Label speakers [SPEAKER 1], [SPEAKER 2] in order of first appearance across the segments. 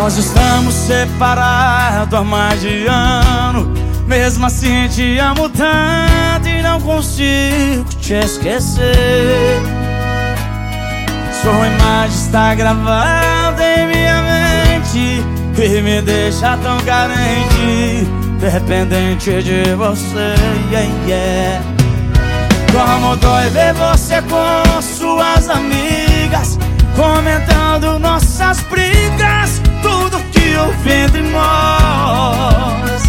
[SPEAKER 1] Nós estamos separados há mais de ano. Mesmo assim te amo tanto e não consigo te esquecer. Sua imagem está gravada em minha mente. E me deixa tão carente. Dependente de você, yeah, yeah. Como dói ver você com suas amigas Comentando nossas brigas Tudo que houve entre nós.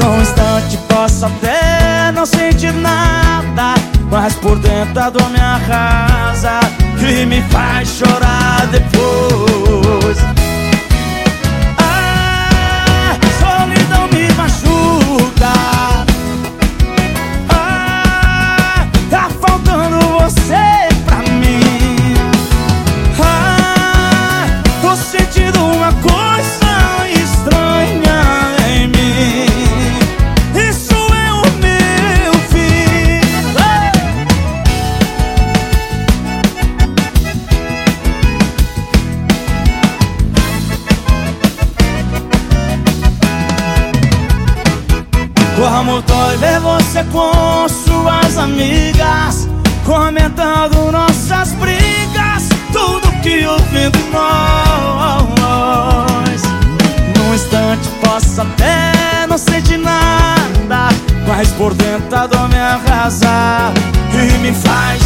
[SPEAKER 1] Num instante posso até não sentir nada Mas por dentro a dor me arrasa E me faz chorar Como dói ver você com suas amigas Comentando nossas brigas. Tudo que entre nós. Num instante posso até não sentir nada Mas por dentro a dor me arrasa E me faz